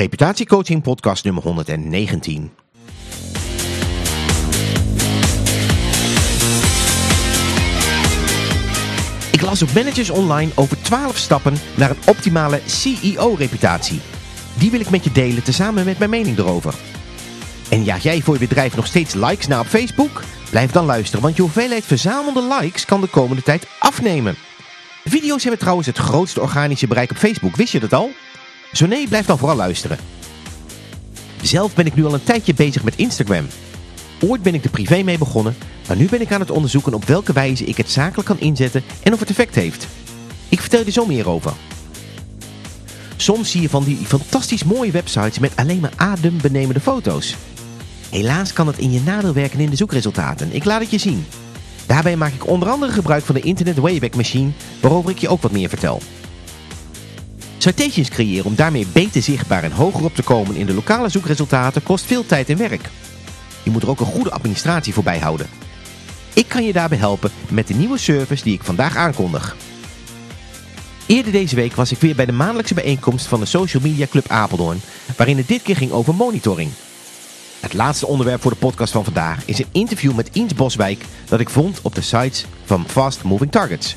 Reputatiecoaching podcast nummer 119. Ik las op Managers Online over 12 stappen naar een optimale CEO-reputatie. Die wil ik met je delen tezamen met mijn mening erover. En jaag jij voor je bedrijf nog steeds likes na op Facebook? Blijf dan luisteren, want je hoeveelheid verzamelde likes kan de komende tijd afnemen. Video's hebben trouwens het grootste organische bereik op Facebook, wist je dat al? Zo nee, blijf dan vooral luisteren. Zelf ben ik nu al een tijdje bezig met Instagram. Ooit ben ik er privé mee begonnen, maar nu ben ik aan het onderzoeken op welke wijze ik het zakelijk kan inzetten en of het effect heeft. Ik vertel je zo meer over. Soms zie je van die fantastisch mooie websites met alleen maar adembenemende foto's. Helaas kan het in je nadeel werken in de zoekresultaten. Ik laat het je zien. Daarbij maak ik onder andere gebruik van de Internet Wayback Machine, waarover ik je ook wat meer vertel. Citations creëren om daarmee beter zichtbaar en hoger op te komen in de lokale zoekresultaten kost veel tijd en werk. Je moet er ook een goede administratie voor bijhouden. Ik kan je daarbij helpen met de nieuwe service die ik vandaag aankondig. Eerder deze week was ik weer bij de maandelijkse bijeenkomst van de Social Media Club Apeldoorn, waarin het dit keer ging over monitoring. Het laatste onderwerp voor de podcast van vandaag is een interview met Iens Boswijk dat ik vond op de sites van Fast Moving Targets.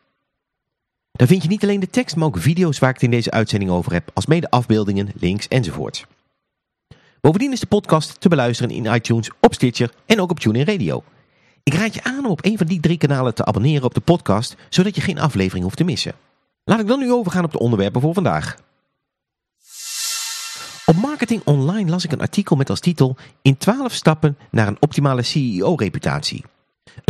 Daar vind je niet alleen de tekst, maar ook video's waar ik het in deze uitzending over heb, als mede afbeeldingen, links enzovoort. Bovendien is de podcast te beluisteren in iTunes, op Stitcher en ook op TuneIn Radio. Ik raad je aan om op een van die drie kanalen te abonneren op de podcast, zodat je geen aflevering hoeft te missen. Laat ik dan nu overgaan op de onderwerpen voor vandaag. Op Marketing Online las ik een artikel met als titel In 12 stappen naar een optimale CEO-reputatie.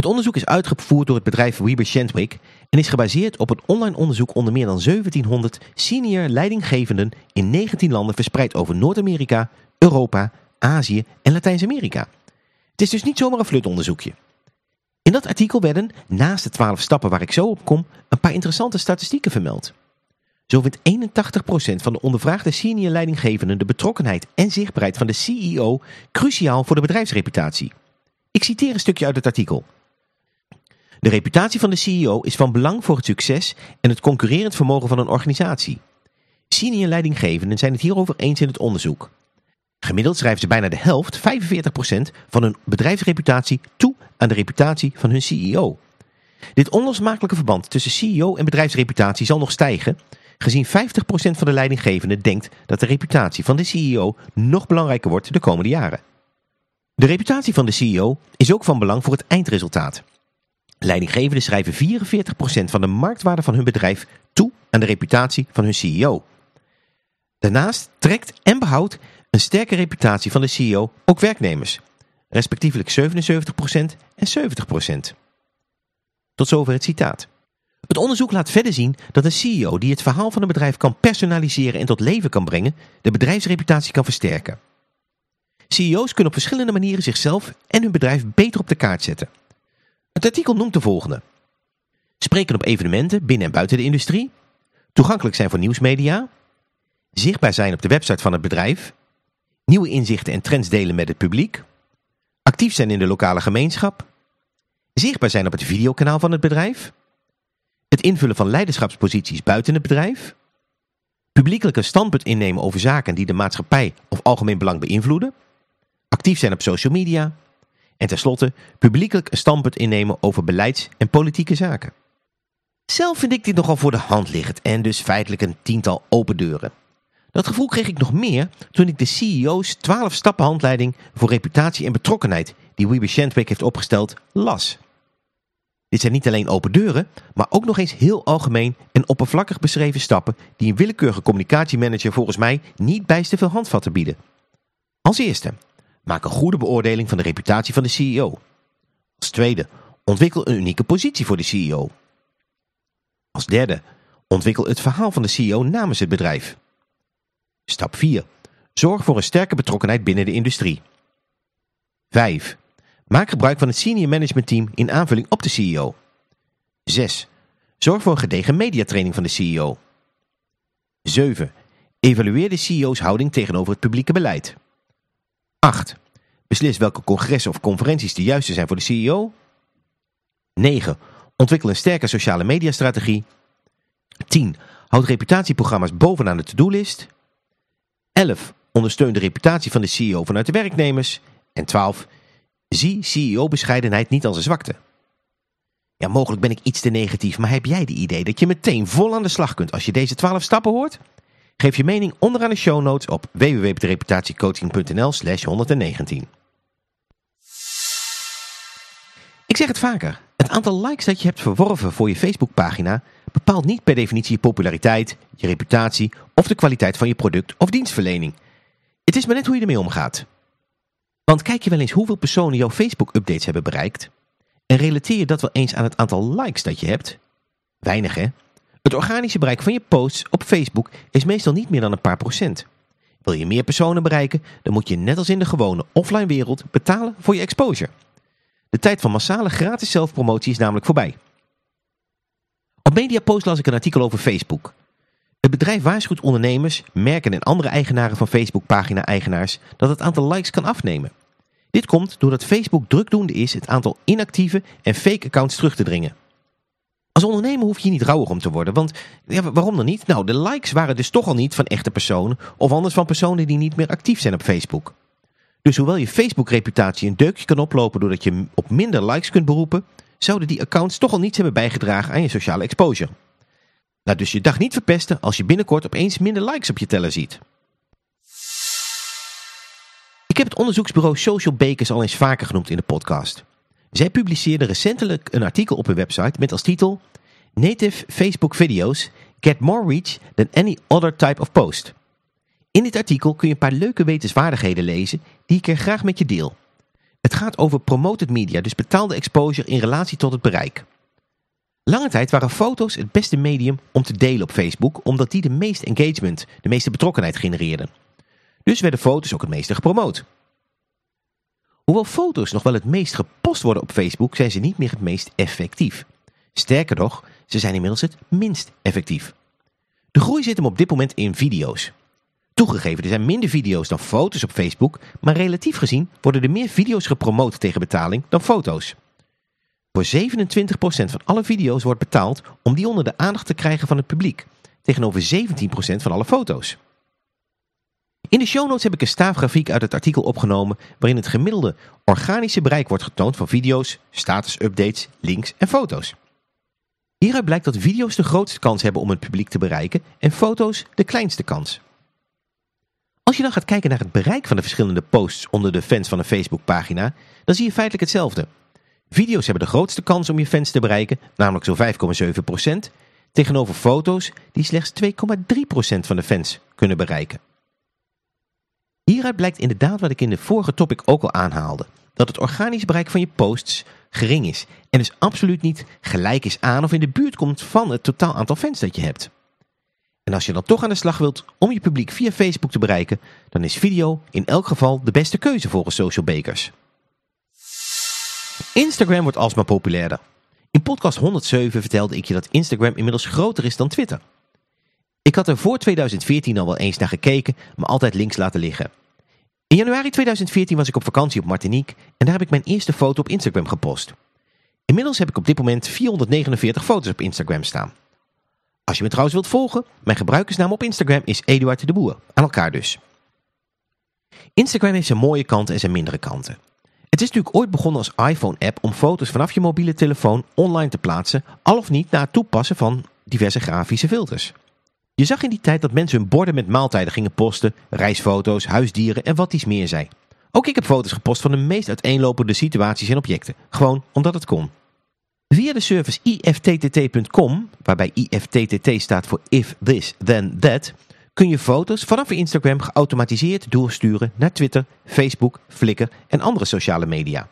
Het onderzoek is uitgevoerd door het bedrijf Weber Shandwick en is gebaseerd op een online onderzoek onder meer dan 1700 senior leidinggevenden in 19 landen verspreid over Noord-Amerika, Europa, Azië en Latijns-Amerika. Het is dus niet zomaar een flutonderzoekje. In dat artikel werden, naast de 12 stappen waar ik zo op kom, een paar interessante statistieken vermeld. Zo vindt 81% van de ondervraagde senior leidinggevenden de betrokkenheid en zichtbaarheid van de CEO cruciaal voor de bedrijfsreputatie. Ik citeer een stukje uit het artikel. De reputatie van de CEO is van belang voor het succes en het concurrerend vermogen van een organisatie. Senior leidinggevenden zijn het hierover eens in het onderzoek. Gemiddeld schrijven ze bijna de helft, 45% van hun bedrijfsreputatie toe aan de reputatie van hun CEO. Dit onlosmakelijke verband tussen CEO en bedrijfsreputatie zal nog stijgen, gezien 50% van de leidinggevenden denkt dat de reputatie van de CEO nog belangrijker wordt de komende jaren. De reputatie van de CEO is ook van belang voor het eindresultaat. Leidinggevenden schrijven 44% van de marktwaarde van hun bedrijf toe aan de reputatie van hun CEO. Daarnaast trekt en behoudt een sterke reputatie van de CEO ook werknemers, respectievelijk 77% en 70%. Tot zover het citaat. Het onderzoek laat verder zien dat een CEO die het verhaal van een bedrijf kan personaliseren en tot leven kan brengen, de bedrijfsreputatie kan versterken. CEO's kunnen op verschillende manieren zichzelf en hun bedrijf beter op de kaart zetten. Het artikel noemt de volgende. Spreken op evenementen binnen en buiten de industrie. Toegankelijk zijn voor nieuwsmedia. Zichtbaar zijn op de website van het bedrijf. Nieuwe inzichten en trends delen met het publiek. Actief zijn in de lokale gemeenschap. Zichtbaar zijn op het videokanaal van het bedrijf. Het invullen van leiderschapsposities buiten het bedrijf. Publiekelijk een standpunt innemen over zaken die de maatschappij of algemeen belang beïnvloeden. Actief zijn op social media. En tenslotte publiekelijk een standpunt innemen over beleids- en politieke zaken. Zelf vind ik dit nogal voor de hand liggend en dus feitelijk een tiental open deuren. Dat gevoel kreeg ik nog meer toen ik de CEO's 12 stappen handleiding voor reputatie en betrokkenheid die Weber Shandwick heeft opgesteld las. Dit zijn niet alleen open deuren, maar ook nog eens heel algemeen en oppervlakkig beschreven stappen die een willekeurige communicatiemanager volgens mij niet bijster veel handvatten bieden. Als eerste, maak een goede beoordeling van de reputatie van de CEO. Als tweede, ontwikkel een unieke positie voor de CEO. Als derde, ontwikkel het verhaal van de CEO namens het bedrijf. Stap 4. Zorg voor een sterke betrokkenheid binnen de industrie. 5. Maak gebruik van het senior management team in aanvulling op de CEO. 6. Zorg voor een gedegen mediatraining van de CEO. 7. Evalueer de CEO's houding tegenover het publieke beleid. 8. Beslis welke congressen of conferenties de juiste zijn voor de CEO. 9. Ontwikkel een sterke sociale mediastrategie. 10. Houd reputatieprogramma's bovenaan de to-do-list. 11. Ondersteun de reputatie van de CEO vanuit de werknemers. En 12. Zie CEO-bescheidenheid niet als een zwakte. Ja, mogelijk ben ik iets te negatief, maar heb jij de idee dat je meteen vol aan de slag kunt als je deze 12 stappen hoort? Geef je mening onderaan de show notes op www.reputatiecoaching.nl slash 119. Ik zeg het vaker, het aantal likes dat je hebt verworven voor je Facebookpagina bepaalt niet per definitie je populariteit, je reputatie of de kwaliteit van je product of dienstverlening. Het is maar net hoe je ermee omgaat. Want kijk je wel eens hoeveel personen jouw Facebook-updates hebben bereikt en relateer je dat wel eens aan het aantal likes dat je hebt? Weinig hè? Het organische bereik van je posts op Facebook is meestal niet meer dan een paar procent. Wil je meer personen bereiken, dan moet je net als in de gewone offline wereld betalen voor je exposure. De tijd van massale gratis zelfpromotie is namelijk voorbij. Op Mediapost las ik een artikel over Facebook. Het bedrijf waarschuwt ondernemers, merken en andere eigenaren van Facebook-pagina-eigenaars dat het aantal likes kan afnemen. Dit komt doordat Facebook drukdoende is het aantal inactieve en fake accounts terug te dringen. Als ondernemer hoef je niet rouwig om te worden, want ja, waarom dan niet? Nou, de likes waren dus toch al niet van echte personen of anders van personen die niet meer actief zijn op Facebook. Dus hoewel je Facebook-reputatie een deukje kan oplopen doordat je op minder likes kunt beroepen, zouden die accounts toch al niets hebben bijgedragen aan je sociale exposure. Nou, dus je dag niet verpesten als je binnenkort opeens minder likes op je teller ziet. Ik heb het onderzoeksbureau Social Bakers al eens vaker genoemd in de podcast. Zij publiceerden recentelijk een artikel op hun website met als titel Native Facebook videos get more reach than any other type of post. In dit artikel kun je een paar leuke wetenswaardigheden lezen die ik er graag met je deel. Het gaat over promoted media, dus betaalde exposure in relatie tot het bereik. Lange tijd waren foto's het beste medium om te delen op Facebook, omdat die de meeste engagement, de meeste betrokkenheid genereerden. Dus werden foto's ook het meeste gepromoot. Hoewel foto's nog wel het meest gepost worden op Facebook, zijn ze niet meer het meest effectief. Sterker nog, ze zijn inmiddels het minst effectief. De groei zit hem op dit moment in video's. Toegegeven, er zijn minder video's dan foto's op Facebook, maar relatief gezien worden er meer video's gepromoot tegen betaling dan foto's. Voor 27% van alle video's wordt betaald om die onder de aandacht te krijgen van het publiek, tegenover 17% van alle foto's. In de show notes heb ik een staafgrafiek uit het artikel opgenomen waarin het gemiddelde organische bereik wordt getoond van video's, status-updates, links en foto's. Hieruit blijkt dat video's de grootste kans hebben om het publiek te bereiken en foto's de kleinste kans. Als je dan gaat kijken naar het bereik van de verschillende posts onder de fans van een Facebookpagina, dan zie je feitelijk hetzelfde. Video's hebben de grootste kans om je fans te bereiken, namelijk zo'n 5,7%, tegenover foto's die slechts 2,3% van de fans kunnen bereiken. Hieruit blijkt inderdaad wat ik in de vorige topic ook al aanhaalde. Dat het organisch bereik van je posts gering is. En dus absoluut niet gelijk is aan of in de buurt komt van het totaal aantal fans dat je hebt. En als je dan toch aan de slag wilt om je publiek via Facebook te bereiken, dan is video in elk geval de beste keuze volgens Social Bakers. Instagram wordt alsmaar populairder. In podcast 107 vertelde ik je dat Instagram inmiddels groter is dan Twitter. Ik had er voor 2014 al wel eens naar gekeken, maar altijd links laten liggen. In januari 2014 was ik op vakantie op Martinique en daar heb ik mijn eerste foto op Instagram gepost. Inmiddels heb ik op dit moment 449 foto's op Instagram staan. Als je me trouwens wilt volgen, mijn gebruikersnaam op Instagram is Eduard de Boer. Aan elkaar dus. Instagram heeft zijn mooie kanten en zijn mindere kanten. Het is natuurlijk ooit begonnen als iPhone-app om foto's vanaf je mobiele telefoon online te plaatsen, al of niet na het toepassen van diverse grafische filters. Je zag in die tijd dat mensen hun borden met maaltijden gingen posten, reisfoto's, huisdieren en wat iets meer zei. Ook ik heb foto's gepost van de meest uiteenlopende situaties en objecten, gewoon omdat het kon. Via de service ifttt.com, waarbij IFTTT staat voor If This Then That, kun je foto's vanaf Instagram geautomatiseerd doorsturen naar Twitter, Facebook, Flickr en andere sociale media.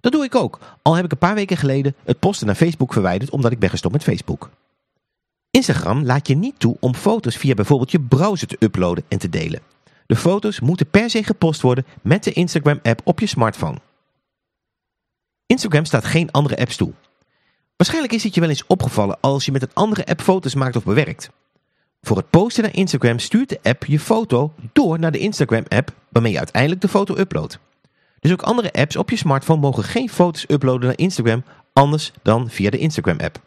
Dat doe ik ook, al heb ik een paar weken geleden het posten naar Facebook verwijderd omdat ik ben gestopt met Facebook. Instagram laat je niet toe om foto's via bijvoorbeeld je browser te uploaden en te delen. De foto's moeten per se gepost worden met de Instagram-app op je smartphone. Instagram staat geen andere apps toe. Waarschijnlijk is het je wel eens opgevallen als je met een andere app foto's maakt of bewerkt. Voor het posten naar Instagram stuurt de app je foto door naar de Instagram-app waarmee je uiteindelijk de foto uploadt. Dus ook andere apps op je smartphone mogen geen foto's uploaden naar Instagram anders dan via de Instagram-app.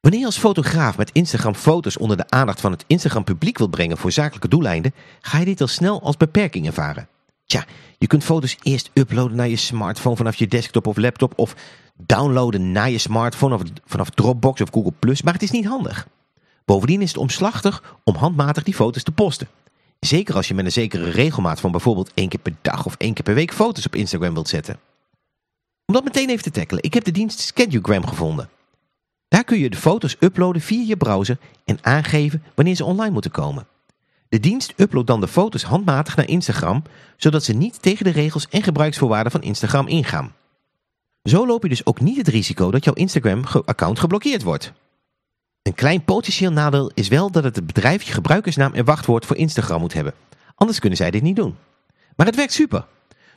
Wanneer je als fotograaf met Instagram foto's onder de aandacht van het Instagram publiek wilt brengen voor zakelijke doeleinden, ga je dit al snel als beperking ervaren. Tja, je kunt foto's eerst uploaden naar je smartphone vanaf je desktop of laptop of downloaden naar je smartphone vanaf Dropbox of Google+, maar het is niet handig. Bovendien is het omslachtig om handmatig die foto's te posten. Zeker als je met een zekere regelmaat van bijvoorbeeld één keer per dag of één keer per week foto's op Instagram wilt zetten. Om dat meteen even te tackelen, ik heb de dienst Schedulegram gevonden. Daar kun je de foto's uploaden via je browser en aangeven wanneer ze online moeten komen. De dienst uploadt dan de foto's handmatig naar Instagram, zodat ze niet tegen de regels en gebruiksvoorwaarden van Instagram ingaan. Zo loop je dus ook niet het risico dat jouw Instagram-account geblokkeerd wordt. Een klein potentieel nadeel is wel dat het bedrijf je gebruikersnaam en wachtwoord voor Instagram moet hebben. Anders kunnen zij dit niet doen. Maar het werkt super.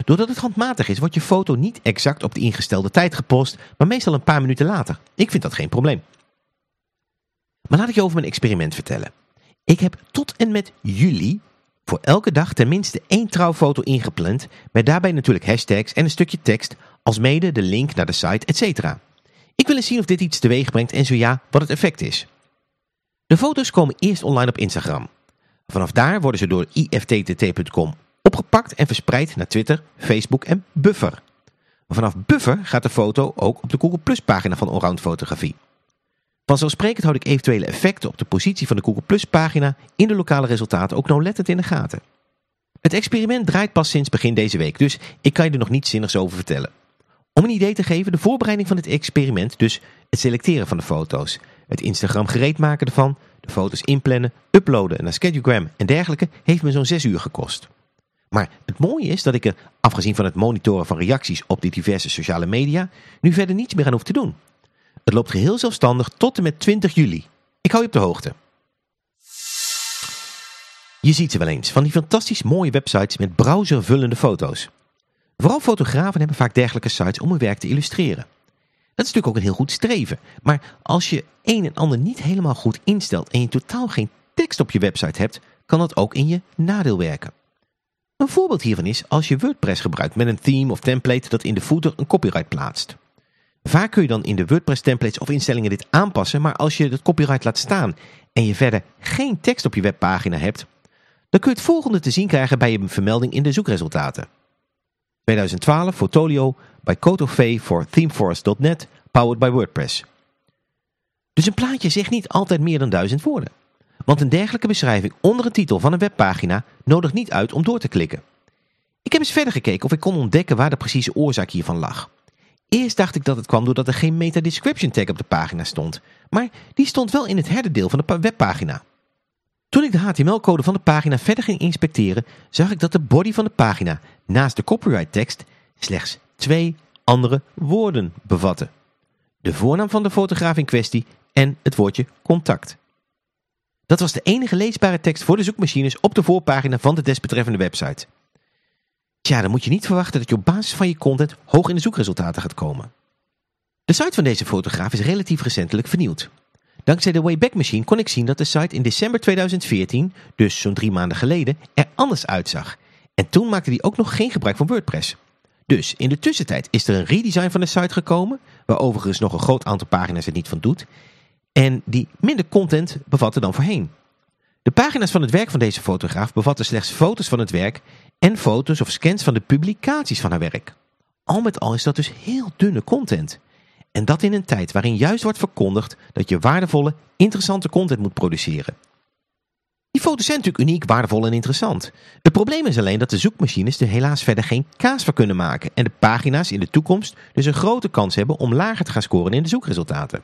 Doordat het handmatig is, wordt je foto niet exact op de ingestelde tijd gepost, maar meestal een paar minuten later. Ik vind dat geen probleem. Maar laat ik je over mijn experiment vertellen. Ik heb tot en met juli voor elke dag tenminste één trouwfoto ingepland, met daarbij natuurlijk hashtags en een stukje tekst, als mede de link naar de site, etc. Ik wil eens zien of dit iets teweeg brengt en zo ja, wat het effect is. De foto's komen eerst online op Instagram. Vanaf daar worden ze door ifttt.com opgepakt en verspreid naar Twitter, Facebook en Buffer. Vanaf Buffer gaat de foto ook op de Google Plus pagina van Allround Fotografie. Vanzelfsprekend houd ik eventuele effecten op de positie van de Google Plus pagina in de lokale resultaten ook nauwlettend in de gaten. Het experiment draait pas sinds begin deze week, dus ik kan je er nog niets zinnigs over vertellen. Om een idee te geven, de voorbereiding van dit experiment, dus het selecteren van de foto's, het Instagram gereed maken ervan, de foto's inplannen, uploaden naar Schedulegram en dergelijke, heeft me zo'n 6 uur gekost. Maar het mooie is dat ik er, afgezien van het monitoren van reacties op de diverse sociale media, nu verder niets meer aan hoef te doen. Het loopt geheel zelfstandig tot en met 20 juli. Ik hou je op de hoogte. Je ziet ze wel eens, van die fantastisch mooie websites met browservullende foto's. Vooral fotografen hebben vaak dergelijke sites om hun werk te illustreren. Dat is natuurlijk ook een heel goed streven. Maar als je een en ander niet helemaal goed instelt en je totaal geen tekst op je website hebt, kan dat ook in je nadeel werken. Een voorbeeld hiervan is als je WordPress gebruikt met een theme of template dat in de footer een copyright plaatst. Vaak kun je dan in de WordPress templates of instellingen dit aanpassen, maar als je het copyright laat staan en je verder geen tekst op je webpagina hebt, dan kun je het volgende te zien krijgen bij een vermelding in de zoekresultaten. 2012 Fotolio bij Cotofay voor themeforest.net, powered by WordPress. Dus een plaatje zegt niet altijd meer dan duizend woorden. Want een dergelijke beschrijving onder een titel van een webpagina nodigt niet uit om door te klikken. Ik heb eens verder gekeken of ik kon ontdekken waar de precieze oorzaak hiervan lag. Eerst dacht ik dat het kwam doordat er geen meta-description tag op de pagina stond, maar die stond wel in het herderdeel van de webpagina. Toen ik de HTML-code van de pagina verder ging inspecteren, zag ik dat de body van de pagina naast de copyright tekst slechts twee andere woorden bevatte. De voornaam van de fotograaf in kwestie en het woordje contact. Dat was de enige leesbare tekst voor de zoekmachines op de voorpagina van de desbetreffende website. Tja, dan moet je niet verwachten dat je op basis van je content hoog in de zoekresultaten gaat komen. De site van deze fotograaf is relatief recentelijk vernieuwd. Dankzij de Wayback Machine kon ik zien dat de site in december 2014, dus zo'n drie maanden geleden, er anders uitzag. En toen maakte hij ook nog geen gebruik van WordPress. Dus in de tussentijd is er een redesign van de site gekomen, waar overigens nog een groot aantal pagina's het niet van doet, en die minder content bevatten dan voorheen. De pagina's van het werk van deze fotograaf bevatten slechts foto's van het werk en foto's of scans van de publicaties van haar werk. Al met al is dat dus heel dunne content. En dat in een tijd waarin juist wordt verkondigd dat je waardevolle, interessante content moet produceren. Die foto's zijn natuurlijk uniek, waardevol en interessant. Het probleem is alleen dat de zoekmachines er helaas verder geen kaas van kunnen maken en de pagina's in de toekomst dus een grote kans hebben om lager te gaan scoren in de zoekresultaten.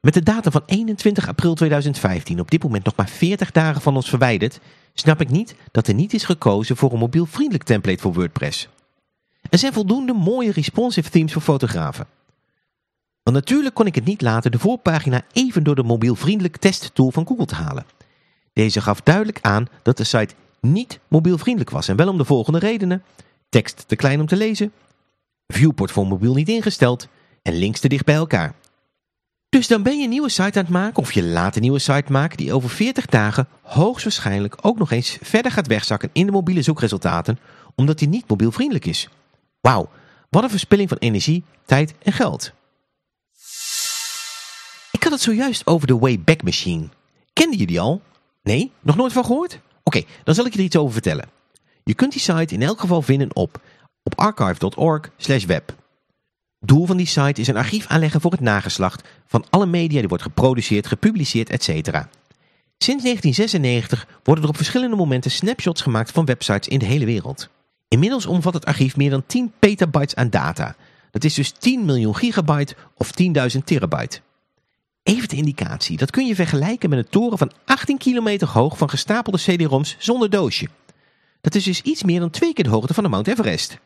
Met de data van 21 april 2015, op dit moment nog maar 40 dagen van ons verwijderd, snap ik niet dat er niet is gekozen voor een mobielvriendelijk template voor WordPress. Er zijn voldoende mooie responsive themes voor fotografen. Want natuurlijk kon ik het niet laten de voorpagina even door de mobielvriendelijk testtool van Google te halen. Deze gaf duidelijk aan dat de site niet mobielvriendelijk was. En wel om de volgende redenen. Tekst te klein om te lezen, viewport voor mobiel niet ingesteld en links te dicht bij elkaar. Dus dan ben je een nieuwe site aan het maken of je laat een nieuwe site maken die over 40 dagen hoogstwaarschijnlijk ook nog eens verder gaat wegzakken in de mobiele zoekresultaten omdat die niet mobielvriendelijk is. Wauw, wat een verspilling van energie, tijd en geld. Ik had het zojuist over de Wayback Machine. Kenden jullie al? Nee? Nog nooit van gehoord? Oké, dan zal ik je er iets over vertellen. Je kunt die site in elk geval vinden op, op archive.org web. Doel van die site is een archief aanleggen voor het nageslacht van alle media die wordt geproduceerd, gepubliceerd, etc. Sinds 1996 worden er op verschillende momenten snapshots gemaakt van websites in de hele wereld. Inmiddels omvat het archief meer dan 10 petabytes aan data. Dat is dus 10 miljoen gigabyte of 10.000 terabyte. Even de indicatie, dat kun je vergelijken met een toren van 18 kilometer hoog van gestapelde CD-ROMs zonder doosje. Dat is dus iets meer dan twee keer de hoogte van de Mount Everest.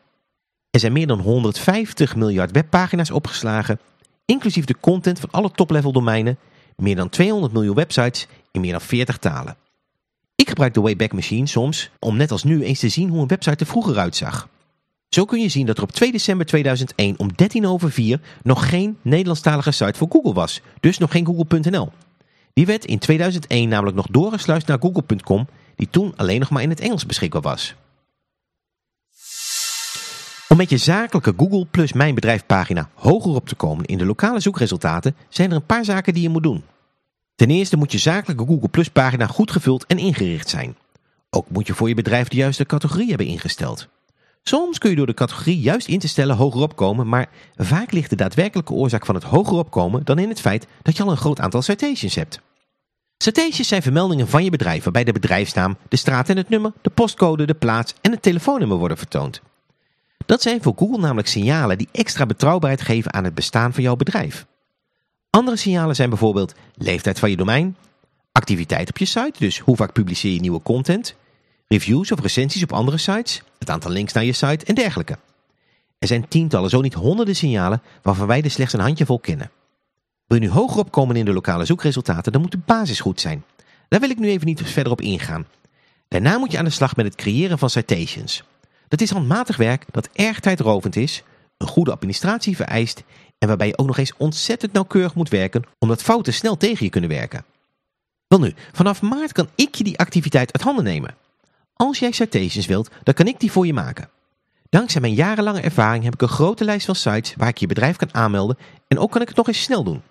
Er zijn meer dan 150 miljard webpagina's opgeslagen, inclusief de content van alle top-level domeinen, meer dan 200 miljoen websites in meer dan 40 talen. Ik gebruik de Wayback Machine soms om net als nu eens te zien hoe een website er vroeger uitzag. Zo kun je zien dat er op 2 december 2001 om 13 over 4 nog geen Nederlandstalige site voor Google was, dus nog geen google.nl. Die werd in 2001 namelijk nog doorgesluist naar google.com, die toen alleen nog maar in het Engels beschikbaar was. Om met je zakelijke Google plus Mijn Bedrijf pagina hoger op te komen in de lokale zoekresultaten zijn er een paar zaken die je moet doen. Ten eerste moet je zakelijke Google Plus pagina goed gevuld en ingericht zijn. Ook moet je voor je bedrijf de juiste categorie hebben ingesteld. Soms kun je door de categorie juist in te stellen hogerop komen, maar vaak ligt de daadwerkelijke oorzaak van het hogerop komen dan in het feit dat je al een groot aantal citations hebt. Citations zijn vermeldingen van je bedrijf waarbij de bedrijfsnaam, de straat en het nummer, de postcode, de plaats en het telefoonnummer worden vertoond. Dat zijn voor Google namelijk signalen die extra betrouwbaarheid geven aan het bestaan van jouw bedrijf. Andere signalen zijn bijvoorbeeld leeftijd van je domein, activiteit op je site, dus hoe vaak publiceer je nieuwe content, reviews of recensies op andere sites, het aantal links naar je site en dergelijke. Er zijn tientallen, zo niet honderden signalen waarvan wij er slechts een handjevol kennen. Wil je nu hoger opkomen in de lokale zoekresultaten, dan moet de basis goed zijn. Daar wil ik nu even niet verder op ingaan. Daarna moet je aan de slag met het creëren van citations. Dat is handmatig werk dat erg tijdrovend is, een goede administratie vereist en waarbij je ook nog eens ontzettend nauwkeurig moet werken omdat fouten snel tegen je kunnen werken. Wel nu, vanaf maart kan ik je die activiteit uit handen nemen. Als jij citations wilt, dan kan ik die voor je maken. Dankzij mijn jarenlange ervaring heb ik een grote lijst van sites waar ik je bedrijf kan aanmelden en ook kan ik het nog eens snel doen.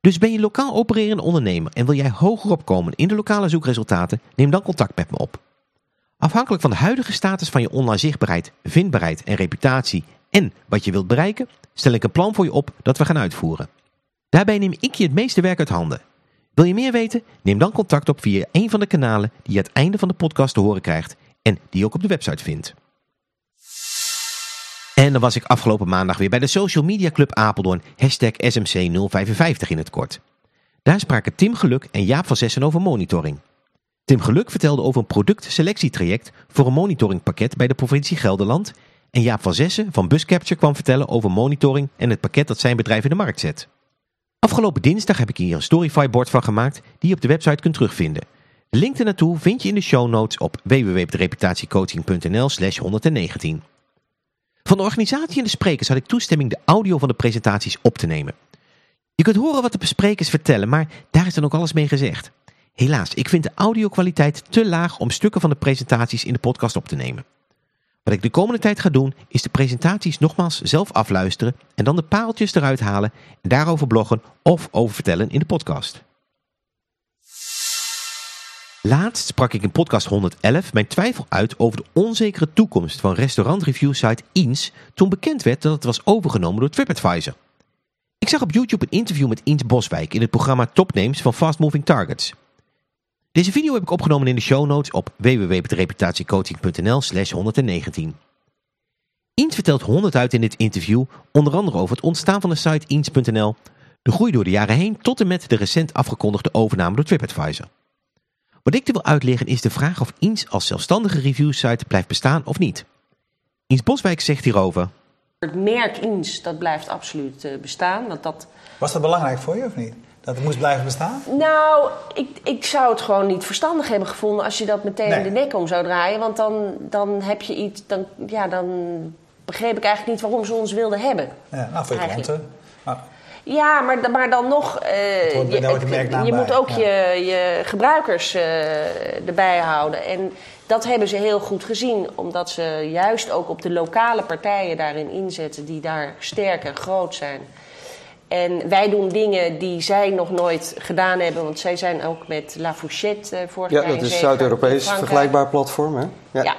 Dus ben je lokaal opererende ondernemer en wil jij hoger opkomen in de lokale zoekresultaten, neem dan contact met me op. Afhankelijk van de huidige status van je online zichtbaarheid, vindbaarheid en reputatie en wat je wilt bereiken, stel ik een plan voor je op dat we gaan uitvoeren. Daarbij neem ik je het meeste werk uit handen. Wil je meer weten? Neem dan contact op via een van de kanalen die je aan het einde van de podcast te horen krijgt en die je ook op de website vindt. En dan was ik afgelopen maandag weer bij de Social Media Club Apeldoorn, hashtag SMC055 in het kort. Daar spraken Tim Geluk en Jaap van Zessen over monitoring. Tim Geluk vertelde over een productselectietraject voor een monitoringpakket bij de provincie Gelderland en Jaap van Zessen van Buscapture kwam vertellen over monitoring en het pakket dat zijn bedrijf in de markt zet. Afgelopen dinsdag heb ik hier een Storyfy-bord van gemaakt die je op de website kunt terugvinden. De link ernaartoe vind je in de show notes op www.reputatiecoaching.nl slash 119. Van de organisatie en de sprekers had ik toestemming de audio van de presentaties op te nemen. Je kunt horen wat de sprekers vertellen, maar daar is dan ook alles mee gezegd. Helaas, ik vind de audiokwaliteit te laag om stukken van de presentaties in de podcast op te nemen. Wat ik de komende tijd ga doen, is de presentaties nogmaals zelf afluisteren en dan de paaltjes eruit halen en daarover bloggen of over vertellen in de podcast. Laatst sprak ik in podcast 111 mijn twijfel uit over de onzekere toekomst van restaurantreviewsite Eens toen bekend werd dat het was overgenomen door TripAdvisor. Ik zag op YouTube een interview met Eens Boswijk in het programma Topnames van Fast Moving Targets. Deze video heb ik opgenomen in de show notes op www.reputatiecoaching.nl slash 119. Eens vertelt 100 uit in dit interview, onder andere over het ontstaan van de site eens.nl, de groei door de jaren heen tot en met de recent afgekondigde overname door TripAdvisor. Wat ik er wil uitleggen is de vraag of Eens als zelfstandige reviewsite blijft bestaan of niet. Eens Boswijk zegt hierover... Het merk Eens, dat blijft absoluut eh, bestaan. Want dat... Was dat belangrijk voor je of niet? Dat het moest blijven bestaan? Nou, ik, ik zou het gewoon niet verstandig hebben gevonden als je dat meteen Nee. de nek om zou draaien. Want dan, dan heb je iets, dan, ja, dan begreep ik eigenlijk niet waarom ze ons wilden hebben. Ja, nou, voor je klanten. Ja, maar, dan- maar dan nog, eh, je, moet ook ja. je, je gebruikers eh, erbij houden. En dat hebben ze heel goed gezien, omdat ze juist ook op de lokale partijen daarin inzetten die daar sterk en groot zijn. En wij doen dingen die zij nog nooit gedaan hebben, want zij zijn ook met La Fouchette vorig Ja, jaar dat is Zuid-Europees vergelijkbaar platform. Hè? Ja.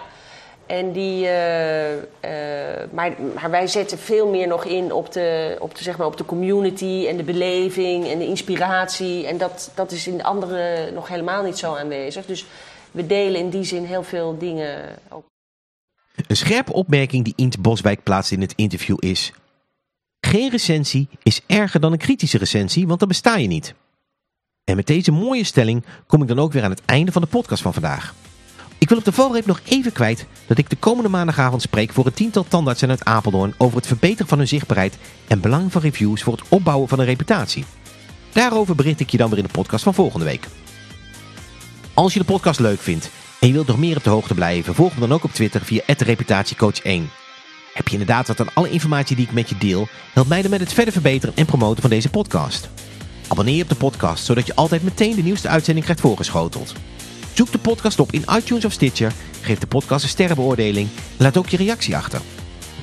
En die, eh, eh, maar, maar wij zetten veel meer nog in op de, op, de, zeg maar op de community en de beleving en de inspiratie. En dat, dat is in de andere nog helemaal niet zo aanwezig. Dus we delen in die zin heel veel dingen ook. Een scherpe opmerking die Int Boswijk plaatst in het interview is... Geen recensie is erger dan een kritische recensie, want dan besta je niet. En met deze mooie stelling kom ik dan ook weer aan het einde van de podcast van vandaag. Ik wil op de valreep nog even kwijt dat ik de komende maandagavond spreek voor een tiental tandartsen uit Apeldoorn over het verbeteren van hun zichtbaarheid en belang van reviews voor het opbouwen van een reputatie. Daarover bericht ik je dan weer in de podcast van volgende week. Als je de podcast leuk vindt en je wilt nog meer op de hoogte blijven, volg me dan ook op Twitter via @reputatiecoach1. Heb je inderdaad wat aan alle informatie die ik met je deel, help mij dan met het verder verbeteren en promoten van deze podcast. Abonneer je op de podcast, zodat je altijd meteen de nieuwste uitzending krijgt voorgeschoteld. Zoek de podcast op in iTunes of Stitcher, geef de podcast een sterrenbeoordeling en laat ook je reactie achter.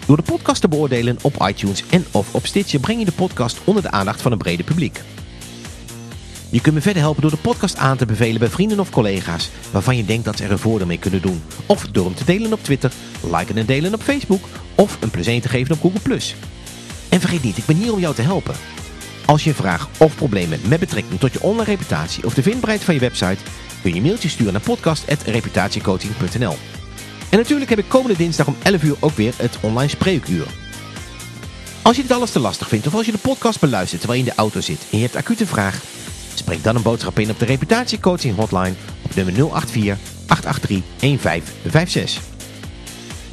Door de podcast te beoordelen op iTunes en of op Stitcher breng je de podcast onder de aandacht van een brede publiek. Je kunt me verder helpen door de podcast aan te bevelen bij vrienden of collega's waarvan je denkt dat ze er een voordeel mee kunnen doen. Of door hem te delen op Twitter, liken en delen op Facebook of een plus 1 te geven op Google+. En vergeet niet, ik ben hier om jou te helpen. Als je een vraag of probleem hebt met betrekking tot je online reputatie of de vindbaarheid van je website, kun je een mailtje sturen naar podcast.reputatiecoaching.nl. En natuurlijk heb ik komende dinsdag om 11 uur ook weer het online spreekuur. Als je dit alles te lastig vindt of als je de podcast beluistert terwijl je in de auto zit en je hebt acute vraag, spreek dan een boodschap in op de reputatiecoaching hotline op nummer 084 883 1556.